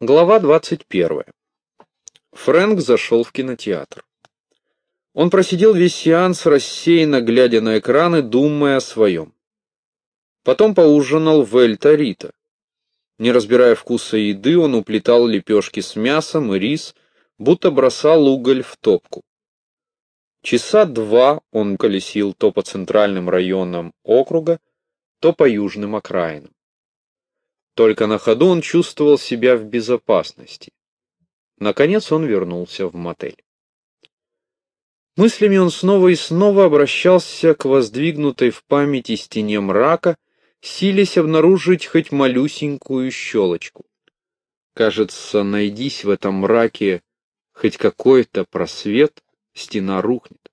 Глава 21. Фрэнк зашел в кинотеатр. Он просидел весь сеанс, рассеянно глядя на экраны, думая о своем. Потом поужинал в Эль-Тарита. Не разбирая вкуса еды, он уплетал лепешки с мясом и рис, будто бросал уголь в топку. Часа два он колесил то по центральным районам округа, то по южным окраинам. Только на ходу он чувствовал себя в безопасности. Наконец он вернулся в мотель. Мыслями он снова и снова обращался к воздвигнутой в памяти стене мрака, силясь обнаружить хоть малюсенькую щелочку. Кажется, найдись в этом мраке хоть какой-то просвет, стена рухнет.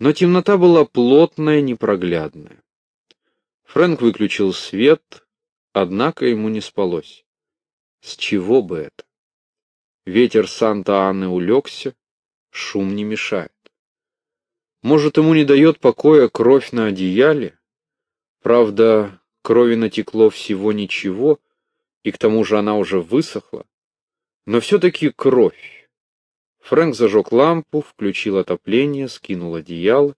Но темнота была плотная, непроглядная. Фрэнк выключил свет, Однако ему не спалось. С чего бы это? Ветер Санта-Анны улегся, шум не мешает. Может, ему не дает покоя кровь на одеяле? Правда, крови натекло всего ничего, и к тому же она уже высохла. Но все-таки кровь. Фрэнк зажег лампу, включил отопление, скинул одеяло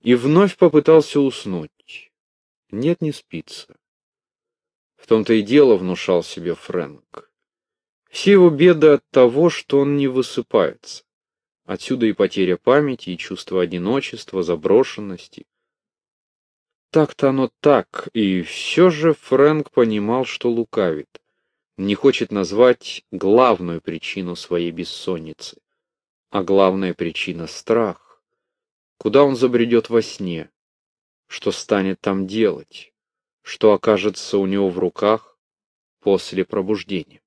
и вновь попытался уснуть. Нет, не спится. В том-то и дело внушал себе Фрэнк. Все его беды от того, что он не высыпается. Отсюда и потеря памяти, и чувство одиночества, заброшенности. Так-то оно так, и все же Фрэнк понимал, что лукавит. Не хочет назвать главную причину своей бессонницы. А главная причина — страх. Куда он забредет во сне? Что станет там делать? Что окажется у него в руках после пробуждения.